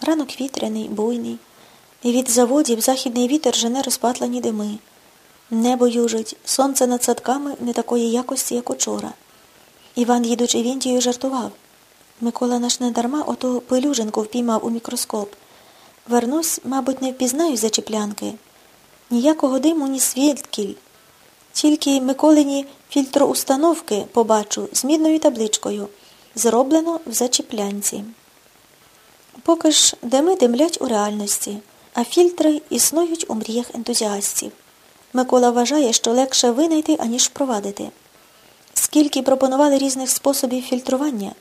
Ранок вітряний, буйний, і від заводів західний вітер жене розпатлені дими. Небо южить, сонце над садками не такої якості, як учора. Іван, їдучи в Індію, жартував. Микола наш не дарма ото пилюжинку впіймав у мікроскоп. Вернусь, мабуть, не впізнаю зачіплянки. Ніякого диму, ні свідкіль. Тільки Миколині фільтроустановки побачу з мідною табличкою. Зроблено в зачіплянці. Поки ж дими димлять у реальності, а фільтри існують у мріях ентузіастів. Микола вважає, що легше винайти, аніж впровадити. Скільки пропонували різних способів фільтрування,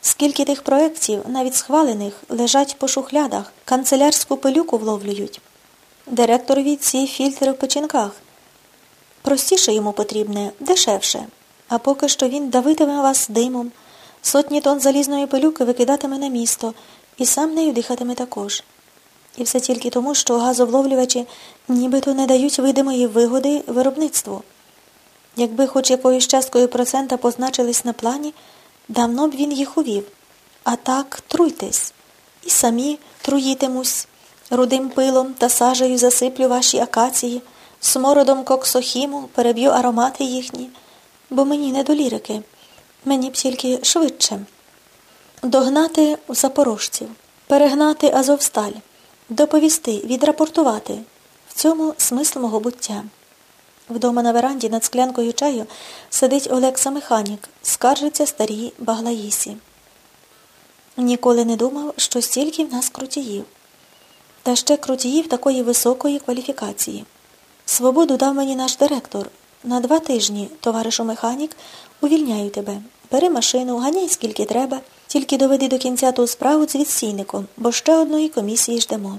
скільки тих проєктів, навіть схвалених, лежать по шухлядах, канцелярську пилюку вловлюють. Директорові ці фільтри в печінках. Простіше йому потрібне, дешевше. А поки що він давитиме вас димом, сотні тонн залізної пилюки викидатиме на місто і сам нею дихатиме також. І все тільки тому, що газовловлювачі нібито не дають видимої вигоди виробництву. Якби хоч якоюсь часткою процента позначились на плані, давно б він їх увів. А так труйтесь. І самі труїтимусь, рудим пилом та сажею засиплю ваші акації, смородом коксохіму переб'ю аромати їхні, бо мені не до лірики, мені б тільки швидше. Догнати запорожців, перегнати Азовсталь, доповісти, відрапортувати. В цьому смисл мого буття. Вдома на веранді над склянкою чаю сидить Олекса механік, скаржиться старій Баглаїсі. Ніколи не думав, що стільки в нас крутіїв. Та ще крутіїв такої високої кваліфікації. Свободу дав мені наш директор. На два тижні, товаришу механік, увільняю тебе. Бери машину, ганяй скільки треба, тільки доведи до кінця ту справу з відстійником, бо ще одної комісії ждемо.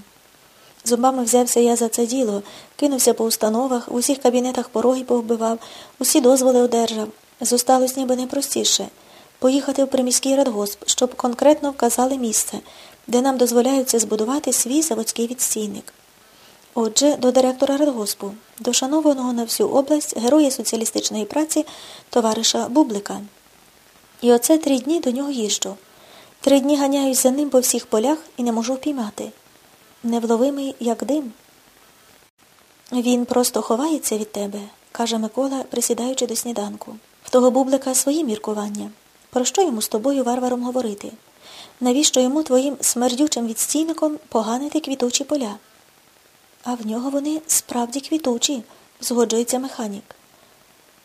Зубами взявся я за це діло, кинувся по установах, в усіх кабінетах пороги повбивав, усі дозволи одержав. Зосталось ніби найпростіше поїхати в приміський радгосп, щоб конкретно вказали місце, де нам дозволяється збудувати свій заводський відстійник. Отже, до директора радгоспу, до шанованого на всю область героя соціалістичної праці товариша Бублика. І оце три дні до нього їжджу. Три дні ганяюсь за ним по всіх полях і не можу впіймати. Невловимий, як дим. Він просто ховається від тебе, каже Микола, присідаючи до сніданку. В того бублика свої міркування. Про що йому з тобою варваром говорити? Навіщо йому твоїм смердючим відстійником поганити квітучі поля? А в нього вони справді квітучі, згоджується механік.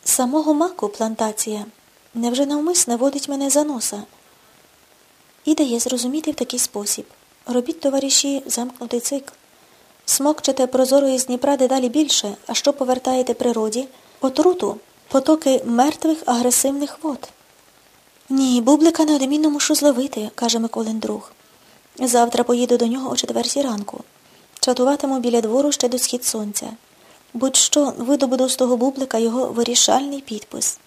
Самого маку плантація невже навмисне водить мене за носа? І дає зрозуміти в такий спосіб. Робіть, товариші, замкнутий цикл. Смокчете прозорої з Дніпра дедалі більше, а що повертаєте природі? Отруту, потоки мертвих агресивних вод. Ні, бублика неодмінно мушу зловити, каже Миколин друг. Завтра поїду до нього о четвертій ранку. Чатуватиму біля двору ще до схід сонця. Будь-що видобуду з того бублика його вирішальний підпис.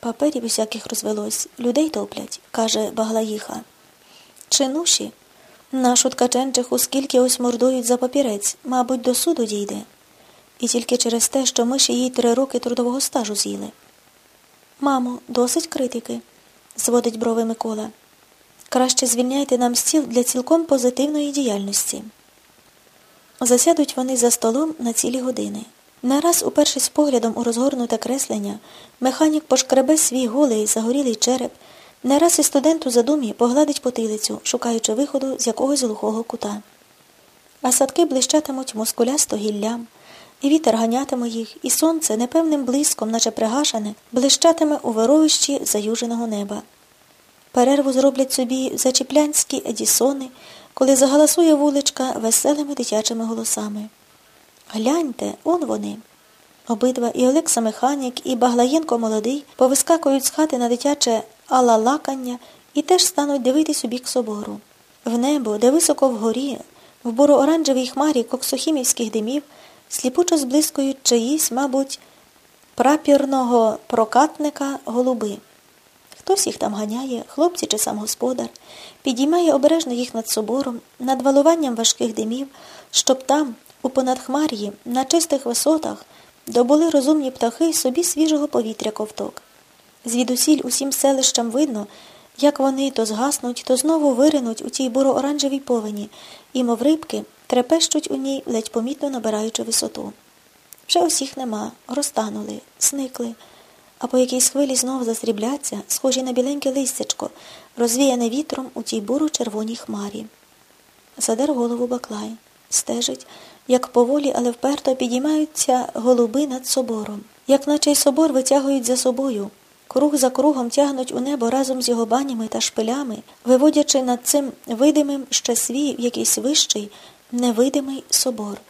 Паперів усяких розвелось, людей топлять, каже Баглаїха. Чинуші, нашу ткаченчиху скільки ось мордують за папірець, мабуть, до суду дійде. І тільки через те, що ми ж їй три роки трудового стажу з'їли. Мамо, досить критики, зводить брови Микола. Краще звільняйте нам стіл для цілком позитивної діяльності. Засядуть вони за столом на цілі години. Не раз, упершись поглядом у розгорнуте креслення, механік пошкребе свій голий загорілий череп, не раз і студент у задумі погладить потилицю, шукаючи виходу з якогось глухого кута. А садки блищатимуть мускулясто гіллям, і вітер ганятиме їх, і сонце непевним блиском, наче пригашене, блищатиме у вировищі заюженого неба. Перерву зроблять собі зачіплянські едісони, коли загаласує вуличка веселими дитячими голосами. Гляньте, он вони. Обидва і Олекса Механік, і Баглаєнко молодий повискакують з хати на дитяче алалакання і теж стануть дивитись у бік собору. В небо, де високо вгорі, в буро-оранжевій хмарі коксохімівських димів, сліпучо зблискують чиїсь, мабуть, прапірного прокатника голуби. Хтось їх там ганяє, хлопці чи сам господар, підіймає обережно їх над собором, над валуванням важких димів, щоб там, у понадхмар'ї, на чистих висотах, добули розумні птахи собі свіжого повітря ковток. Звідусіль усім селищам видно, як вони то згаснуть, то знову виринуть у тій буро-оранжевій повені, і, мов рибки, трепещуть у ній, ледь помітно набираючи висоту. Вже усіх нема, розтанули, сникли, а по якійсь хвилі знов засрібляться, схожі на біленьке листячко, розвіяне вітром у тій буру червоній хмарі. Задер голову баклай, стежить, як поволі, але вперто підіймаються голуби над собором, як наче й собор витягують за собою, круг за кругом тягнуть у небо разом з його банями та шпилями, виводячи над цим видимим ще свій якийсь вищий, невидимий собор.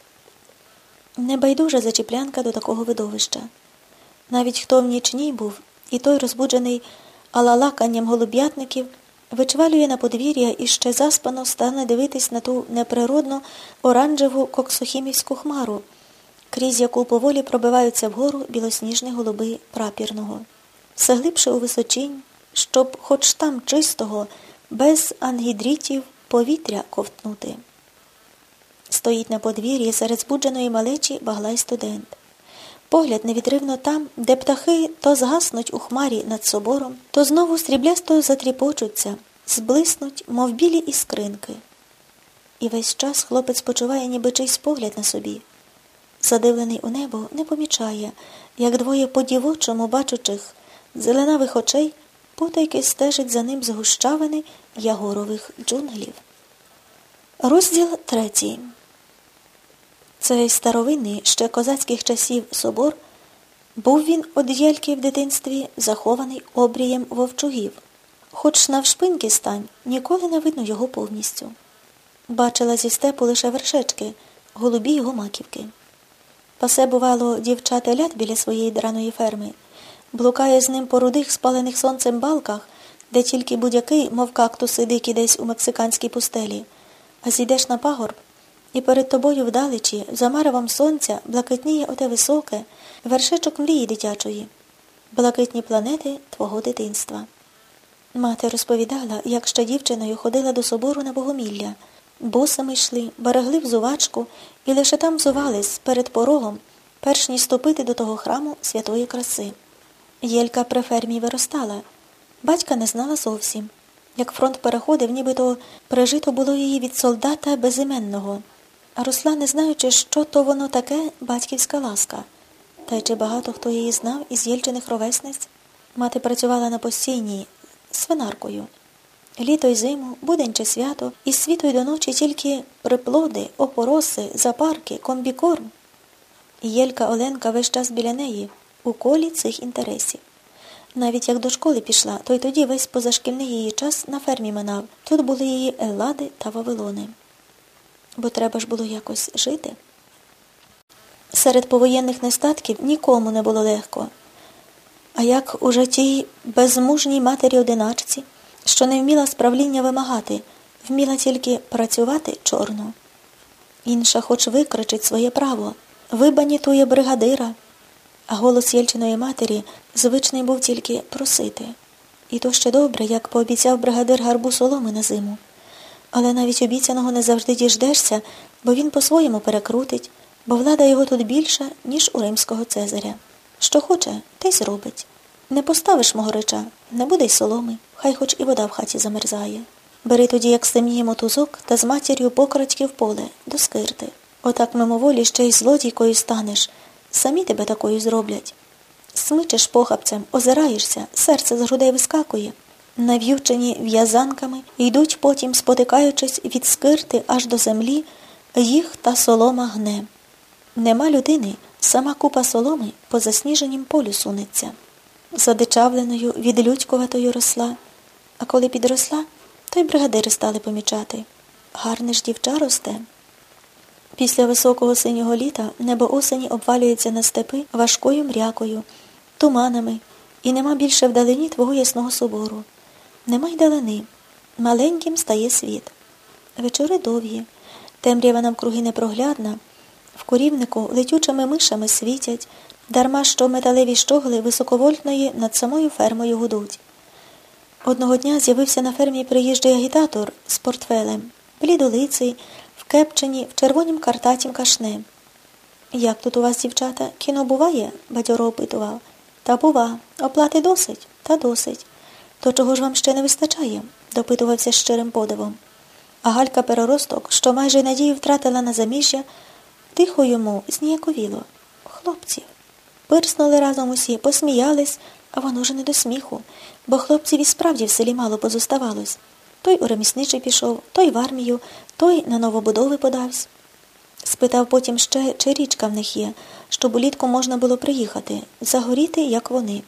Небайдужа зачіплянка до такого видовища. Навіть хто в нічній був, і той розбуджений алалаканням голуб'ятників, вичвалює на подвір'я і ще заспано стане дивитись на ту неприродну оранжеву коксохімівську хмару, крізь яку поволі пробиваються вгору білосніжні голуби прапірного. Все глибше у височинь, щоб хоч там чистого, без ангідрітів повітря ковтнути. Стоїть на подвір'ї серед збудженої малечі баглай студент. Погляд невідривно там, де птахи то згаснуть у хмарі над собором, то знову сріблясто затріпочуться, зблиснуть, мов білі іскринки. І весь час хлопець почуває ніби чийсь погляд на собі. Задивлений у небо, не помічає, як двоє по-дівочому бачучих зеленавих очей потайки стежить за ним з гущавини ягорових джунглів. Розділ третій. Цей старовинний ще козацьких часів собор був він од Єльки в дитинстві захований обрієм вовчугів, хоч навшпиньки стань ніколи не видно його повністю. Бачила зі степу лише вершечки, голубі його маківки. Пасе, бувало, дівчата лят біля своєї драної ферми, блукає з ним по рудих, спалених сонцем балках, де тільки будь-який, мов кактуси дикі десь у мексиканській пустелі, а зійдеш на пагорб. І перед тобою вдалечі, за маревом сонця, блакитніє оте високе, вершечок мрії дитячої, блакитні планети твого дитинства. Мати розповідала, як ще дівчиною ходила до собору на богомілля, босами йшли, берегли взувачку і лише там взувались перед порогом, перш ніж ступити до того храму святої краси. Єлька при фермі виростала. Батька не знала зовсім. Як фронт переходив, нібито пережито було її від солдата безіменного. А росла, не знаючи, що то воно таке батьківська ласка. Та й чи багато хто її знав із Єльчиних ровесниць? Мати працювала на постійній свинаркою. Літо й зиму, будень чи свято, із світу й до ночі тільки приплоди, опороси, запарки, комбікорм. Єлька Оленка весь час біля неї, у колі цих інтересів. Навіть як до школи пішла, то й тоді весь позашкільний її час на фермі минав. Тут були її Еллади та Вавилони бо треба ж було якось жити. Серед повоєнних нестатків нікому не було легко. А як у житті безмужній матері одиначці, що не вміла справління вимагати, вміла тільки працювати чорно. Інша хоч викричить своє право, вибанітує бригадира, а голос Єльчиної матері звичний був тільки просити. І то ще добре, як пообіцяв бригадир гарбу соломи на зиму. Але навіть обіцяного не завжди діждешся, бо він по-своєму перекрутить, бо влада його тут більша, ніж у римського Цезаря. Що хоче, те й зробить. Не поставиш мого реча, не буде й соломи, хай хоч і вода в хаті замерзає. Бери тоді, як стемніє мотузок, та з матір'ю покрадьки в поле, до скирти. Отак мимоволі ще й злодійкою станеш. Самі тебе такою зроблять. Смичеш похапцем, озираєшся, серце з грудей вискакує нав'ючені в'язанками, йдуть потім, спотикаючись від скирти аж до землі, їх та солома гне. Нема людини, сама купа соломи по засніженім полю сунеться. Задичавленою, відлюдькуватою росла, а коли підросла, то й бригадири стали помічати. Гарне ж дівча росте. Після високого синього літа небо осені обвалюється на степи важкою мрякою, туманами, і нема більше вдалині твого ясного собору. Нема й далини. Маленьким стає світ. Вечори довгі, темрява навкруги непроглядна, в корівнику летючими мишами світять, дарма що металеві щогли високовольтної над самою фермою гудуть. Одного дня з'явився на фермі приїжджий агітатор з портфелем, блідолиций, в кепчені, в червонім картатім кашне. Як тут у вас, дівчата, кіно буває? бадьоро опитував. Та бува, оплати досить, та досить. То чого ж вам ще не вистачає? допитувався щирим подивом. А Галька переросток, що майже надію втратила на заміжжя, тихо йому зніяковіло. Хлопців. Пирснули разом усі, посміялись, а воно ж не до сміху, бо хлопців і справді в селі мало позоставалось. Той у ремісничий пішов, той в армію, той на новобудови подався. Спитав потім ще, чи річка в них є, щоб улітку можна було приїхати, загоріти, як вони.